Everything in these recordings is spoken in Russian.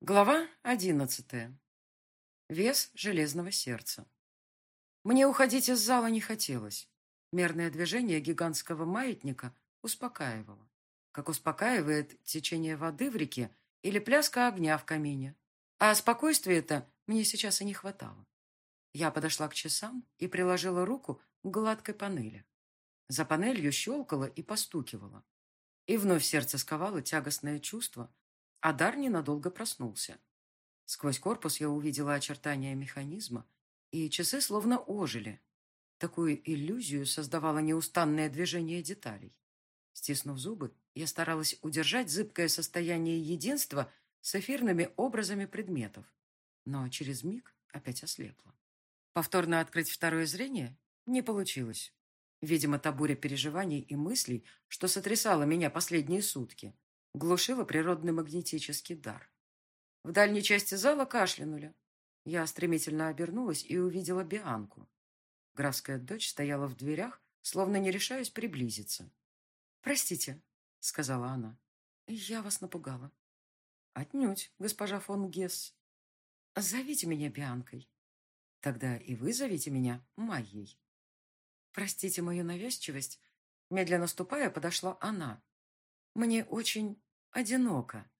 Глава одиннадцатая. Вес железного сердца. Мне уходить из зала не хотелось. Мерное движение гигантского маятника успокаивало. Как успокаивает течение воды в реке или пляска огня в камине. А спокойствия это мне сейчас и не хватало. Я подошла к часам и приложила руку к гладкой панели. За панелью щелкала и постукивала. И вновь сердце сковало тягостное чувство, а дар ненадолго проснулся. Сквозь корпус я увидела очертания механизма, и часы словно ожили. Такую иллюзию создавало неустанное движение деталей. Стиснув зубы, я старалась удержать зыбкое состояние единства с эфирными образами предметов, но через миг опять ослепла. Повторно открыть второе зрение не получилось. Видимо, та буря переживаний и мыслей, что сотрясала меня последние сутки, глушила природный магнетический дар. В дальней части зала кашлянули. Я стремительно обернулась и увидела Бианку. Графская дочь стояла в дверях, словно не решаясь приблизиться. «Простите», — сказала она, — «я вас напугала». «Отнюдь, госпожа фон Гесс. Зовите меня Бианкой. Тогда и вы зовите меня Майей». «Простите мою навязчивость». Медленно ступая, подошла она. «Мне очень одиноко.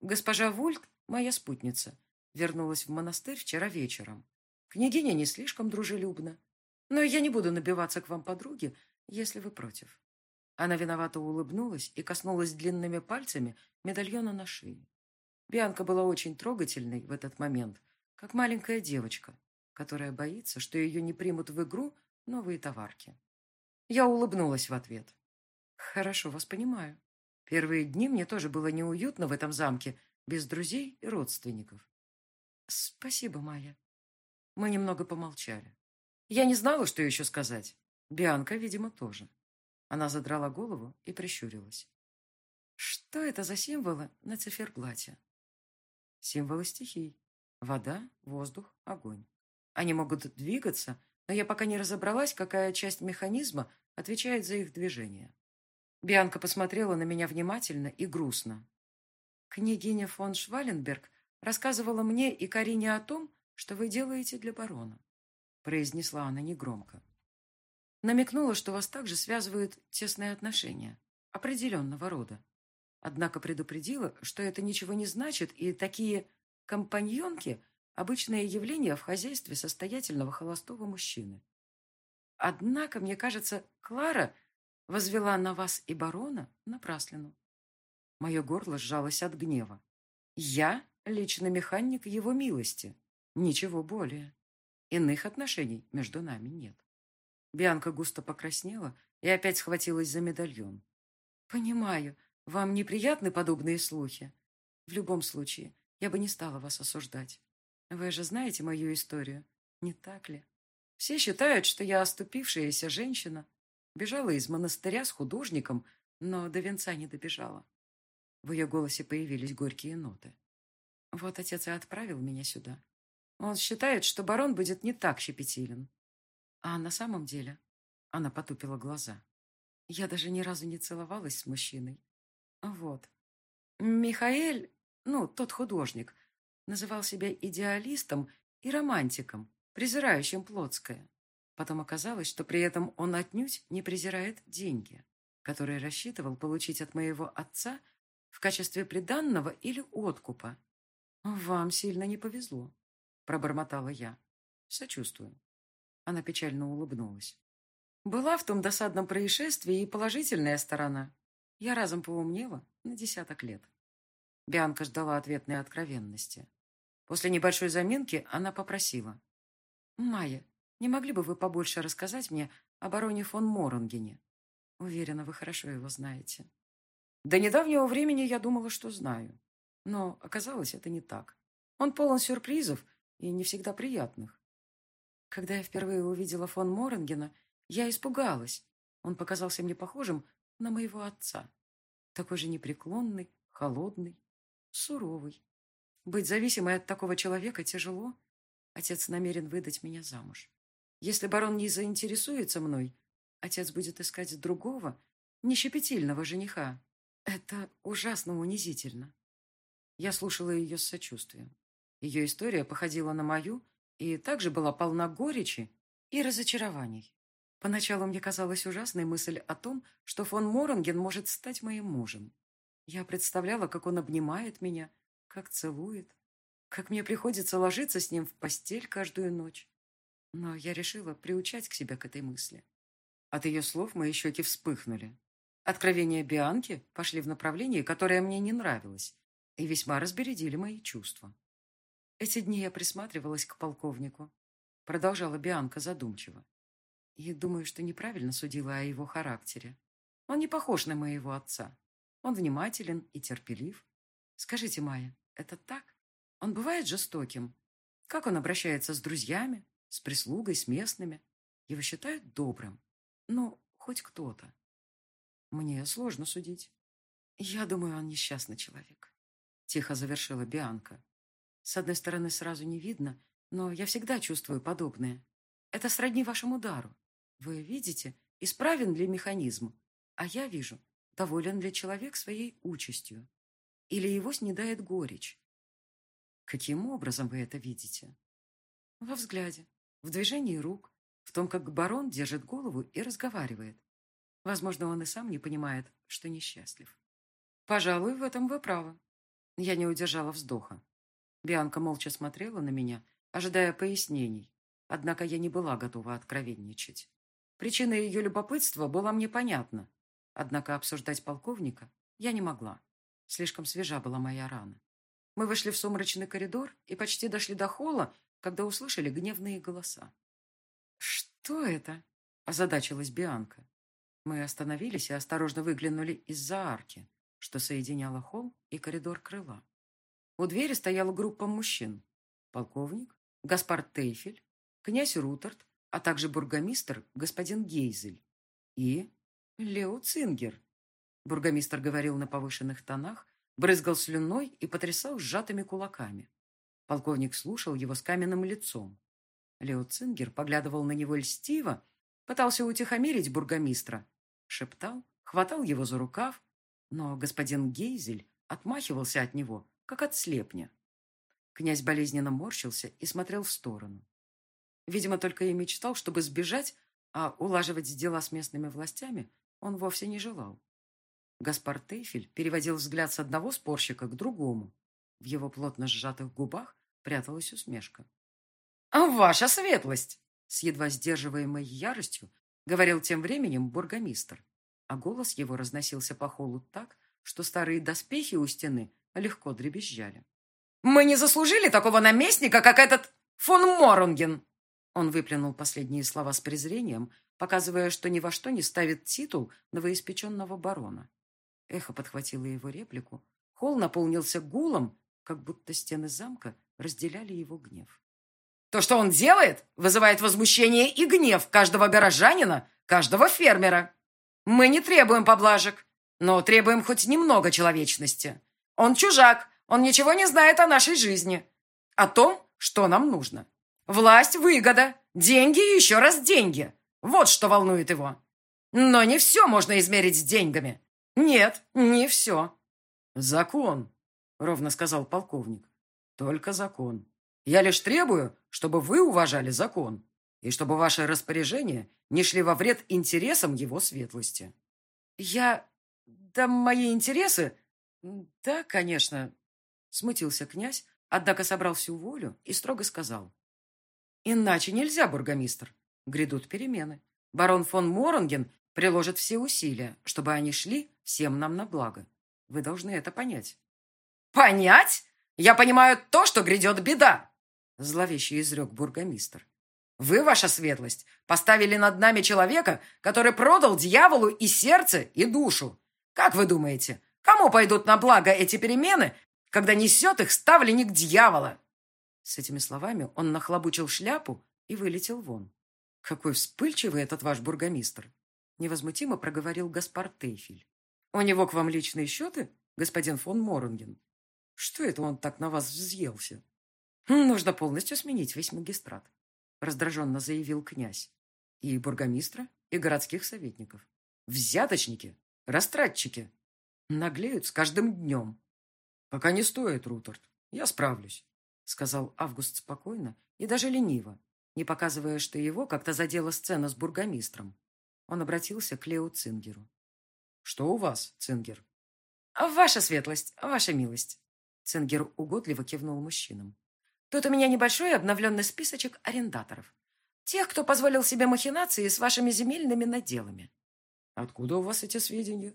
Госпожа Вульт, моя спутница, вернулась в монастырь вчера вечером. Княгиня не слишком дружелюбна, но я не буду набиваться к вам подруги, если вы против. Она виновато улыбнулась и коснулась длинными пальцами медальона на шее. Бианка была очень трогательной в этот момент, как маленькая девочка, которая боится, что ее не примут в игру новые товарки. Я улыбнулась в ответ. «Хорошо вас понимаю. Первые дни мне тоже было неуютно в этом замке, без друзей и родственников. Спасибо, Майя. Мы немного помолчали. Я не знала, что еще сказать. Бианка, видимо, тоже. Она задрала голову и прищурилась. Что это за символы на циферблате? Символы стихий. Вода, воздух, огонь. Они могут двигаться, но я пока не разобралась, какая часть механизма отвечает за их движение. Бианка посмотрела на меня внимательно и грустно. Княгиня фон Шваленберг рассказывала мне и Карине о том, что вы делаете для барона, произнесла она негромко. Намекнула, что вас также связывают тесные отношения, определенного рода. Однако предупредила, что это ничего не значит, и такие компаньонки – обычное явление в хозяйстве состоятельного холостого мужчины. Однако, мне кажется, Клара возвела на вас и барона напраслину. Мое горло сжалось от гнева. Я личный механик его милости. Ничего более. Иных отношений между нами нет. Бианка густо покраснела и опять схватилась за медальон. «Понимаю, вам неприятны подобные слухи. В любом случае, я бы не стала вас осуждать. Вы же знаете мою историю, не так ли? Все считают, что я оступившаяся женщина, Бежала из монастыря с художником, но до венца не добежала. В ее голосе появились горькие ноты. Вот отец и отправил меня сюда. Он считает, что барон будет не так щепетилен. А на самом деле она потупила глаза. Я даже ни разу не целовалась с мужчиной. Вот. Михаэль, ну, тот художник, называл себя идеалистом и романтиком, презирающим плотское. Потом оказалось, что при этом он отнюдь не презирает деньги, которые рассчитывал получить от моего отца в качестве приданного или откупа. «Вам сильно не повезло», — пробормотала я. «Сочувствую». Она печально улыбнулась. Была в том досадном происшествии и положительная сторона. Я разом поумнела на десяток лет. Бианка ждала ответной откровенности. После небольшой заминки она попросила. «Майя, не могли бы вы побольше рассказать мне о бароне фон Моронгене? Уверена, вы хорошо его знаете. До недавнего времени я думала, что знаю. Но оказалось, это не так. Он полон сюрпризов и не всегда приятных. Когда я впервые увидела фон Моронгена, я испугалась. Он показался мне похожим на моего отца. Такой же непреклонный, холодный, суровый. Быть зависимой от такого человека тяжело. Отец намерен выдать меня замуж. Если барон не заинтересуется мной, отец будет искать другого, нещепетильного жениха. Это ужасно унизительно. Я слушала ее с сочувствием. Ее история походила на мою и также была полна горечи и разочарований. Поначалу мне казалась ужасной мысль о том, что фон Моронген может стать моим мужем. Я представляла, как он обнимает меня, как целует, как мне приходится ложиться с ним в постель каждую ночь. Но я решила приучать к себе к этой мысли. От ее слов мои щеки вспыхнули. Откровения Бианки пошли в направлении, которое мне не нравилось, и весьма разбередили мои чувства. Эти дни я присматривалась к полковнику, продолжала Бианка задумчиво. И думаю, что неправильно судила о его характере. Он не похож на моего отца. Он внимателен и терпелив. Скажите, Майя, это так? Он бывает жестоким? Как он обращается с друзьями, с прислугой, с местными? Его считают добрым. Ну, хоть кто-то. Мне сложно судить. Я думаю, он несчастный человек. Тихо завершила Бианка. С одной стороны, сразу не видно, но я всегда чувствую подобное. Это сродни вашему удару. Вы видите, исправен ли механизм, а я вижу, доволен ли человек своей участью. Или его снедает горечь. Каким образом вы это видите? Во взгляде, в движении рук, в том, как барон держит голову и разговаривает. Возможно, он и сам не понимает, что несчастлив. Пожалуй, в этом вы правы. Я не удержала вздоха. Бианка молча смотрела на меня, ожидая пояснений, однако я не была готова откровенничать. Причина ее любопытства была мне понятна, однако обсуждать полковника я не могла. Слишком свежа была моя рана. Мы вышли в сумрачный коридор и почти дошли до холла, когда услышали гневные голоса. «Что это?» – озадачилась Бианка. Мы остановились и осторожно выглянули из-за арки, что соединяла холл и коридор крыла. У двери стояла группа мужчин. Полковник, Гаспар Тейфель, князь Рутерт, а также бургомистр господин Гейзель и Лео Цингер. Бургомистр говорил на повышенных тонах, брызгал слюной и потрясал сжатыми кулаками. Полковник слушал его с каменным лицом. Лео Цингер поглядывал на него льстиво, пытался утихомирить бургомистра, шептал, хватал его за рукав, но господин Гейзель отмахивался от него, как от слепня. Князь болезненно морщился и смотрел в сторону. Видимо, только и мечтал, чтобы сбежать, а улаживать дела с местными властями он вовсе не желал. Гаспар Тейфель переводил взгляд с одного спорщика к другому. В его плотно сжатых губах пряталась усмешка. «Ваша светлость!» С едва сдерживаемой яростью говорил тем временем бургомистр, а голос его разносился по холу так, что старые доспехи у стены легко дребезжали. «Мы не заслужили такого наместника, как этот фон Морунген!» Он выплюнул последние слова с презрением, показывая, что ни во что не ставит титул новоиспеченного барона. Эхо подхватило его реплику. Холл наполнился гулом, как будто стены замка разделяли его гнев. То, что он делает, вызывает возмущение и гнев каждого горожанина, каждого фермера. Мы не требуем поблажек, но требуем хоть немного человечности. Он чужак, он ничего не знает о нашей жизни, о том, что нам нужно. Власть, выгода, деньги еще раз деньги. Вот что волнует его. Но не все можно измерить деньгами. Нет, не все. Закон, ровно сказал полковник. Только закон. Я лишь требую, чтобы вы уважали закон и чтобы ваши распоряжения не шли во вред интересам его светлости. Я... Да мои интересы... Да, конечно, смутился князь, однако собрал всю волю и строго сказал. Иначе нельзя, бургомистр. Грядут перемены. Барон фон Моронген приложит все усилия, чтобы они шли всем нам на благо. Вы должны это понять. Понять? Я понимаю то, что грядет беда, зловеще изрек бургомистр. Вы, ваша светлость, поставили над нами человека, который продал дьяволу и сердце, и душу. Как вы думаете, кому пойдут на благо эти перемены, когда несет их ставленник дьявола?» С этими словами он нахлобучил шляпу и вылетел вон. «Какой вспыльчивый этот ваш бургомистр!» Невозмутимо проговорил Гаспар Тейфель. «У него к вам личные счеты, господин фон Моронген? Что это он так на вас взъелся?» «Нужно полностью сменить весь магистрат», раздраженно заявил князь. «И бургомистра, и городских советников. Взяточники, растратчики. Наглеют с каждым днем. «Пока не стоит, Рутерт. Я справлюсь», — сказал Август спокойно и даже лениво, не показывая, что его как-то задела сцена с бургомистром. Он обратился к Лео Цингеру. «Что у вас, Цингер?» «Ваша светлость, ваша милость», — Цингер угодливо кивнул мужчинам. «Тут у меня небольшой обновленный списочек арендаторов. Тех, кто позволил себе махинации с вашими земельными наделами». «Откуда у вас эти сведения?»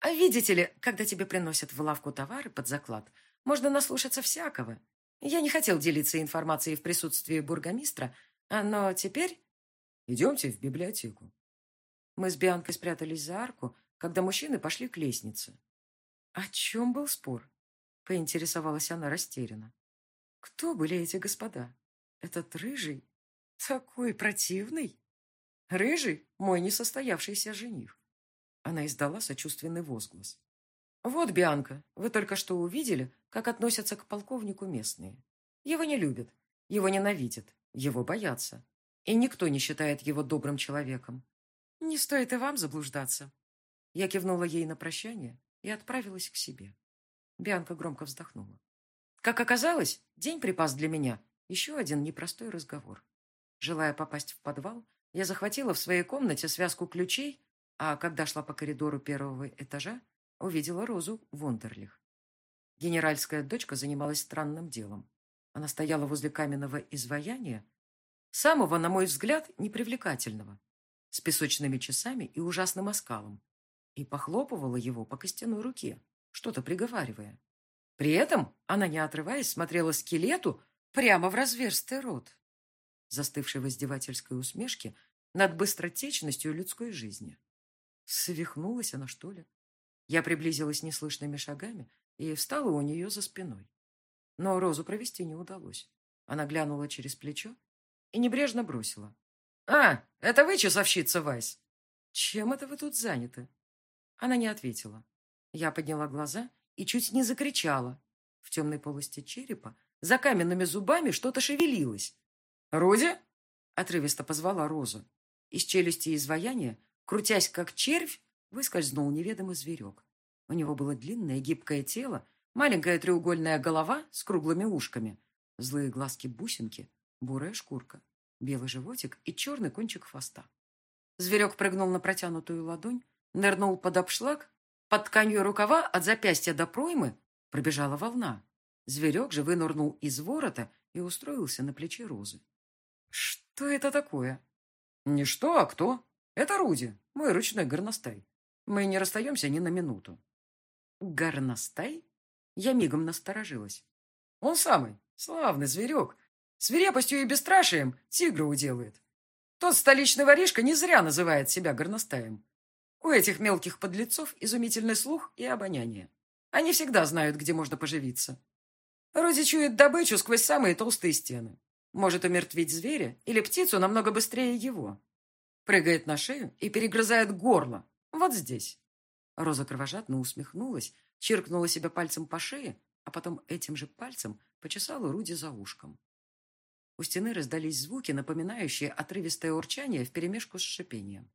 «А видите ли, когда тебе приносят в лавку товары под заклад, можно наслушаться всякого. Я не хотел делиться информацией в присутствии бургомистра, но теперь...» «Идемте в библиотеку». Мы с Бианкой спрятались за арку, когда мужчины пошли к лестнице. «О чем был спор?» — поинтересовалась она растерянно. «Кто были эти господа? Этот рыжий? Такой противный? Рыжий — мой несостоявшийся жених». Она издала сочувственный возглас. «Вот, Бианка, вы только что увидели, как относятся к полковнику местные. Его не любят, его ненавидят, его боятся. И никто не считает его добрым человеком. Не стоит и вам заблуждаться». Я кивнула ей на прощание и отправилась к себе. Бианка громко вздохнула. Как оказалось, день припас для меня еще один непростой разговор. Желая попасть в подвал, я захватила в своей комнате связку ключей, а когда шла по коридору первого этажа, увидела Розу Вондерлих. Генеральская дочка занималась странным делом. Она стояла возле каменного изваяния, самого, на мой взгляд, непривлекательного, с песочными часами и ужасным оскалом, и похлопывала его по костяной руке, что-то приговаривая. При этом она, не отрываясь, смотрела скелету прямо в разверстый рот, застывший в издевательской усмешке над быстротечностью людской жизни. Свихнулась она, что ли? Я приблизилась неслышными шагами и встала у нее за спиной. Но Розу провести не удалось. Она глянула через плечо и небрежно бросила. «А, это вы, часовщица Вайс? Чем это вы тут заняты?» Она не ответила. Я подняла глаза и чуть не закричала. В темной полости черепа за каменными зубами что-то шевелилось. «Рози?» — отрывисто позвала Розу. Из челюсти изваяния, крутясь как червь, выскользнул неведомый зверек. У него было длинное гибкое тело, маленькая треугольная голова с круглыми ушками, злые глазки-бусинки, бурая шкурка, белый животик и черный кончик хвоста. Зверек прыгнул на протянутую ладонь, Нырнул под обшлаг, под тканью рукава от запястья до проймы пробежала волна. Зверек же вынырнул из ворота и устроился на плече Розы. «Что это такое?» «Не что, а кто. Это Руди, мой ручной горностай. Мы не расстаемся ни на минуту». «Горностай?» Я мигом насторожилась. «Он самый, славный зверек. Свирепостью и бесстрашием тигра уделает. Тот столичный воришка не зря называет себя горностаем. У этих мелких подлецов изумительный слух и обоняние. Они всегда знают, где можно поживиться. Рози чует добычу сквозь самые толстые стены. Может умертвить зверя или птицу намного быстрее его. Прыгает на шею и перегрызает горло. Вот здесь. Роза кровожадно усмехнулась, чиркнула себя пальцем по шее, а потом этим же пальцем почесала Руди за ушком. У стены раздались звуки, напоминающие отрывистое урчание вперемешку с шипением.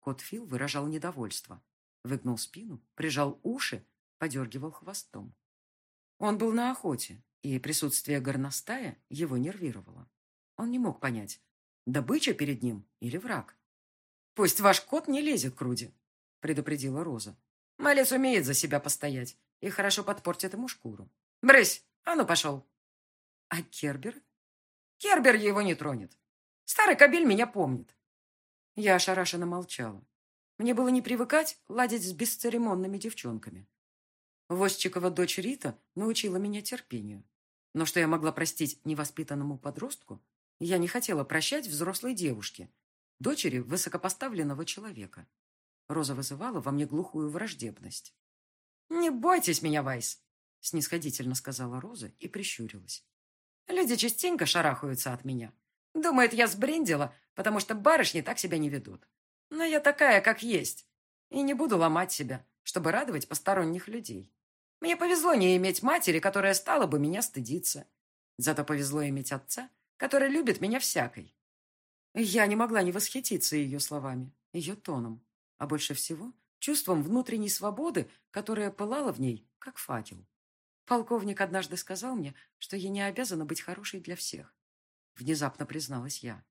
Кот Фил выражал недовольство. Выгнул спину, прижал уши, подергивал хвостом. Он был на охоте, и присутствие горностая его нервировало. Он не мог понять, добыча перед ним или враг. «Пусть ваш кот не лезет к Руди», — предупредила Роза. «Малец умеет за себя постоять и хорошо подпортит ему шкуру. Брысь, а ну пошел!» «А Кербер?» «Кербер его не тронет. Старый кобель меня помнит. Я ошарашенно молчала. Мне было не привыкать ладить с бесцеремонными девчонками. Возчикова дочь Рита научила меня терпению. Но что я могла простить невоспитанному подростку, я не хотела прощать взрослой девушке, дочери высокопоставленного человека. Роза вызывала во мне глухую враждебность. «Не бойтесь меня, Вайс», — снисходительно сказала Роза и прищурилась. «Люди частенько шарахаются от меня. Думает, я сбрендила, потому что барышни так себя не ведут. Но я такая, как есть. И не буду ломать себя, чтобы радовать посторонних людей. Мне повезло не иметь матери, которая стала бы меня стыдиться. Зато повезло иметь отца, который любит меня всякой. Я не могла не восхититься ее словами, ее тоном, а больше всего чувством внутренней свободы, которая пылала в ней, как факел. Полковник однажды сказал мне, что я не обязана быть хорошей для всех. Внезапно призналась я.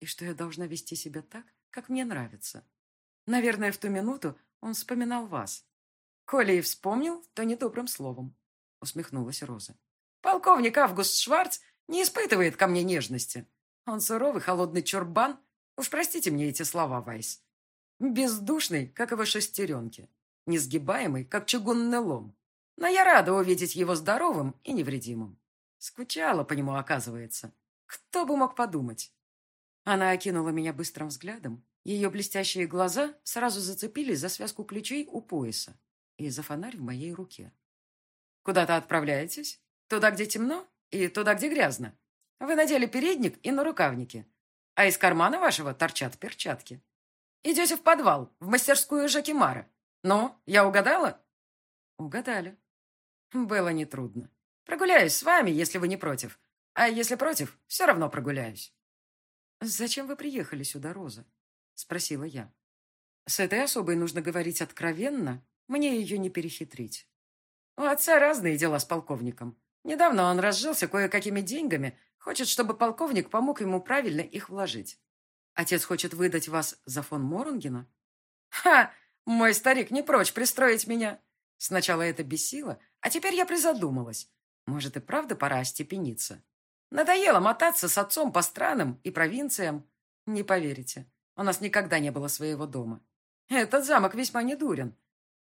И что я должна вести себя так, как мне нравится. Наверное, в ту минуту он вспоминал вас. Коли и вспомнил, то недобрым словом, усмехнулась Роза. Полковник Август Шварц не испытывает ко мне нежности. Он суровый, холодный чурбан. Уж простите мне эти слова, Вайс. Бездушный, как его шестеренки. Несгибаемый, как чугунный лом. Но я рада увидеть его здоровым и невредимым. Скучала по нему, оказывается. Кто бы мог подумать? Она окинула меня быстрым взглядом. Ее блестящие глаза сразу зацепились за связку ключей у пояса и за фонарь в моей руке. «Куда-то отправляетесь? Туда, где темно, и туда, где грязно. Вы надели передник и нарукавники, а из кармана вашего торчат перчатки. Идете в подвал, в мастерскую Жакимара. Ну, я угадала?» «Угадали». «Было нетрудно. Прогуляюсь с вами, если вы не против. А если против, все равно прогуляюсь». «Зачем вы приехали сюда, Роза?» — спросила я. «С этой особой нужно говорить откровенно. Мне ее не перехитрить». «У отца разные дела с полковником. Недавно он разжился кое-какими деньгами, хочет, чтобы полковник помог ему правильно их вложить. Отец хочет выдать вас за фон Морунгена?» «Ха! Мой старик не прочь пристроить меня!» Сначала это бесило, а теперь я призадумалась. Может, и правда пора остепениться. Надоело мотаться с отцом по странам и провинциям. Не поверите, у нас никогда не было своего дома. Этот замок весьма недурен.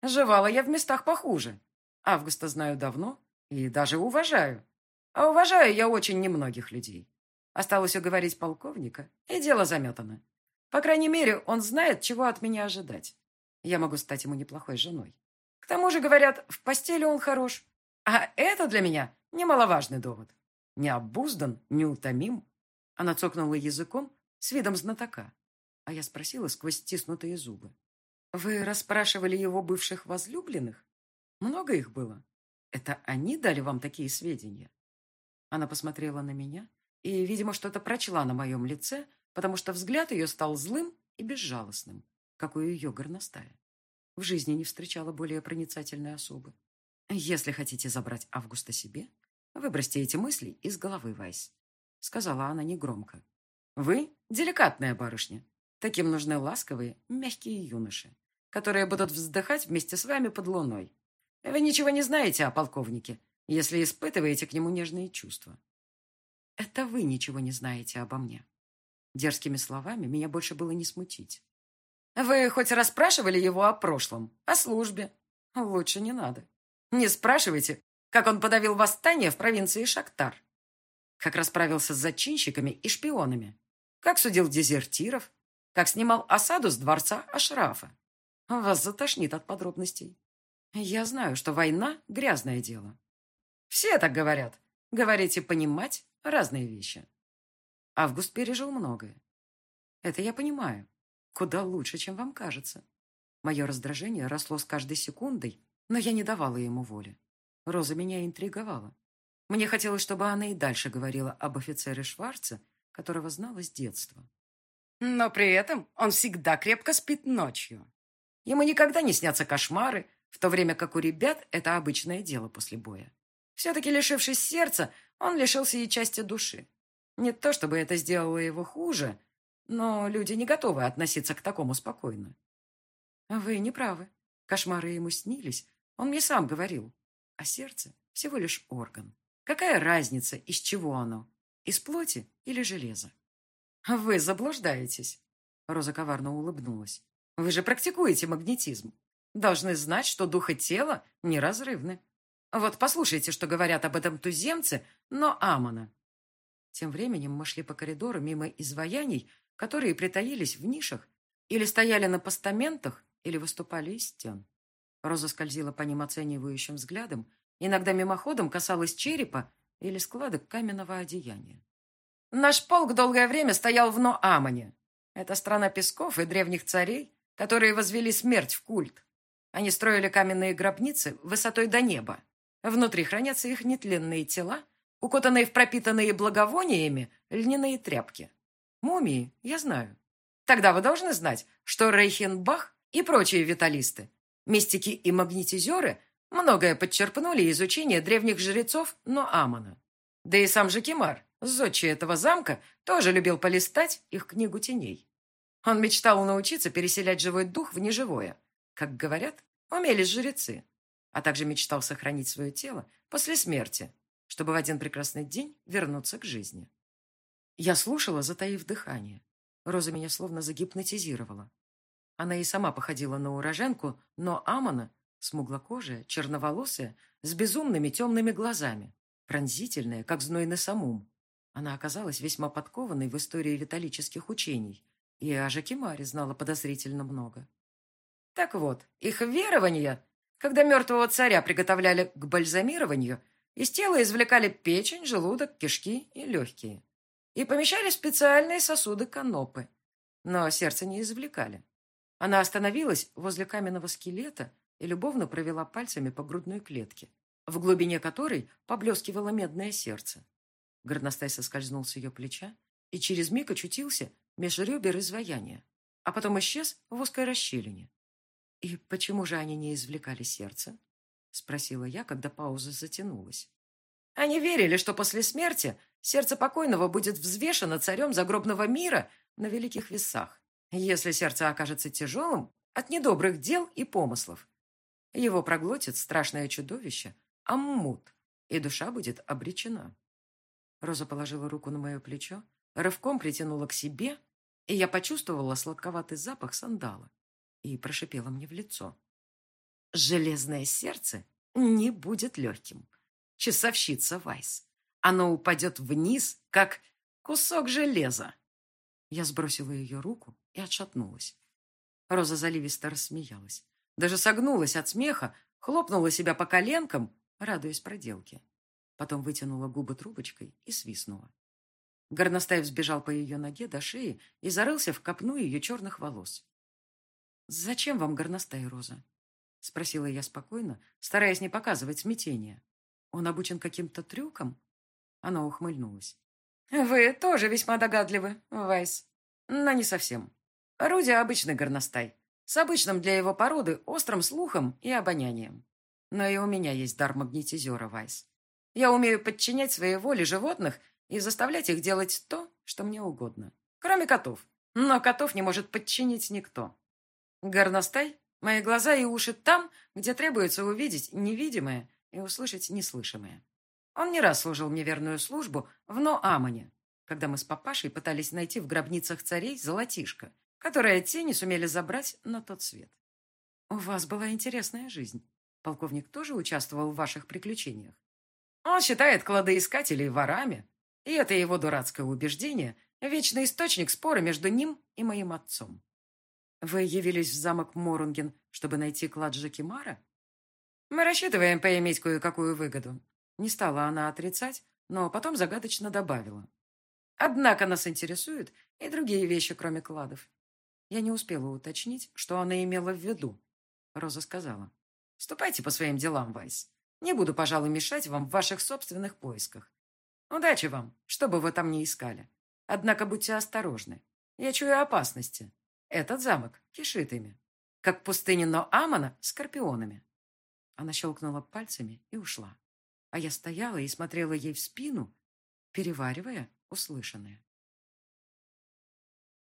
Жевала я в местах похуже. Августа знаю давно и даже уважаю. А уважаю я очень немногих людей. Осталось уговорить полковника, и дело заметано. По крайней мере, он знает, чего от меня ожидать. Я могу стать ему неплохой женой. К тому же, говорят, в постели он хорош. А это для меня немаловажный довод. Необуздан, неутомим. Она цокнула языком с видом знатока. А я спросила сквозь стиснутые зубы. «Вы расспрашивали его бывших возлюбленных? Много их было? Это они дали вам такие сведения?» Она посмотрела на меня и, видимо, что-то прочла на моем лице, потому что взгляд ее стал злым и безжалостным, как у ее горностая. В жизни не встречала более проницательной особы. «Если хотите забрать Августа себе, Выбросьте эти мысли из головы, Вайс, — сказала она негромко. Вы деликатная барышня. Таким нужны ласковые, мягкие юноши, которые будут вздыхать вместе с вами под луной. Вы ничего не знаете о полковнике, если испытываете к нему нежные чувства. Это вы ничего не знаете обо мне. Дерзкими словами меня больше было не смутить. Вы хоть расспрашивали его о прошлом, о службе? Лучше не надо. Не спрашивайте, как он подавил восстание в провинции Шактар. Как расправился с зачинщиками и шпионами. Как судил дезертиров. Как снимал осаду с дворца Ашрафа. Вас затошнит от подробностей. Я знаю, что война — грязное дело. Все так говорят. Говорите понимать разные вещи. Август пережил многое. Это я понимаю. Куда лучше, чем вам кажется. Мое раздражение росло с каждой секундой, но я не давала ему воли. Роза меня интриговала. Мне хотелось, чтобы она и дальше говорила об офицере Шварце, которого знала с детства. Но при этом он всегда крепко спит ночью. Ему никогда не снятся кошмары, в то время как у ребят это обычное дело после боя. Все-таки лишившись сердца, он лишился и части души. Не то чтобы это сделало его хуже, но люди не готовы относиться к такому спокойно. Вы не правы. Кошмары ему снились. Он мне сам говорил. А сердце всего лишь орган. Какая разница, из чего оно? Из плоти или железа? Вы заблуждаетесь. Роза коварно улыбнулась. Вы же практикуете магнетизм. Должны знать, что дух и тело неразрывны. Вот послушайте, что говорят об этом туземце, но Амона. Тем временем мы шли по коридору мимо изваяний, которые притаились в нишах или стояли на постаментах, или выступали из стен. Роза скользила по ним оценивающим взглядом, иногда мимоходом касалась черепа или складок каменного одеяния. Наш полк долгое время стоял в Ноамане. Это страна песков и древних царей, которые возвели смерть в культ. Они строили каменные гробницы высотой до неба. Внутри хранятся их нетленные тела, укутанные в пропитанные благовониями льняные тряпки. Мумии, я знаю. Тогда вы должны знать, что Рейхенбах и прочие виталисты Мистики и магнетизеры Многое подчерпнули изучение древних жрецов, но Амона. Да и сам Жакимар, зодчий этого замка, тоже любил полистать их книгу теней. Он мечтал научиться переселять живой дух в неживое. Как говорят, умели жрецы. А также мечтал сохранить свое тело после смерти, чтобы в один прекрасный день вернуться к жизни. Я слушала, затаив дыхание. Роза меня словно загипнотизировала. Она и сама походила на уроженку, но Амона, смуглокожая, черноволосая, с безумными темными глазами, пронзительная, как знойный самум. Она оказалась весьма подкованной в истории виталических учений, и о Жакимаре знала подозрительно много. Так вот, их верование, когда мертвого царя приготовляли к бальзамированию, из тела извлекали печень, желудок, кишки и легкие и помещали в специальные сосуды канопы. Но сердце не извлекали. Она остановилась возле каменного скелета и любовно провела пальцами по грудной клетке, в глубине которой поблескивало медное сердце. Горностай соскользнул с ее плеча и через миг очутился меж ребер изваяния, а потом исчез в узкой расщелине. «И почему же они не извлекали сердце?» — спросила я, когда пауза затянулась. Они верили, что после смерти сердце покойного будет взвешено царем загробного мира на великих весах, если сердце окажется тяжелым от недобрых дел и помыслов. Его проглотит страшное чудовище, Аммут, и душа будет обречена. Роза положила руку на мое плечо, рывком притянула к себе, и я почувствовала сладковатый запах сандала и прошипела мне в лицо. «Железное сердце не будет легким часовщица Вайс. Оно упадет вниз, как кусок железа. Я сбросила ее руку и отшатнулась. Роза заливисто рассмеялась. Даже согнулась от смеха, хлопнула себя по коленкам, радуясь проделке. Потом вытянула губы трубочкой и свистнула. Горностаев сбежал по ее ноге до шеи и зарылся в копну ее черных волос. «Зачем вам горностай, Роза?» — спросила я спокойно, стараясь не показывать смятения. Он обучен каким-то трюкам?» Она ухмыльнулась. «Вы тоже весьма догадливы, Вайс. Но не совсем. Руди обычный горностай, с обычным для его породы острым слухом и обонянием. Но и у меня есть дар магнетизера, Вайс. Я умею подчинять своей воле животных и заставлять их делать то, что мне угодно. Кроме котов. Но котов не может подчинить никто. Горностай — мои глаза и уши там, где требуется увидеть невидимое и услышать неслышимое. Он не раз служил мне верную службу в Ноамоне, когда мы с папашей пытались найти в гробницах царей золотишко, которое те не сумели забрать на тот свет. У вас была интересная жизнь. Полковник тоже участвовал в ваших приключениях. Он считает кладоискателей ворами, и это его дурацкое убеждение – вечный источник спора между ним и моим отцом. Вы явились в замок Морунген, чтобы найти клад Жакимара? Мы рассчитываем поиметь кое-какую выгоду. Не стала она отрицать, но потом загадочно добавила. Однако нас интересуют и другие вещи, кроме кладов. Я не успела уточнить, что она имела в виду. Роза сказала. Ступайте по своим делам, Вайс. Не буду, пожалуй, мешать вам в ваших собственных поисках. Удачи вам, что бы вы там ни искали. Однако будьте осторожны. Я чую опасности. Этот замок кишит ими. Как пустыня Ноамана скорпионами. Она щелкнула пальцами и ушла. А я стояла и смотрела ей в спину, переваривая услышанное.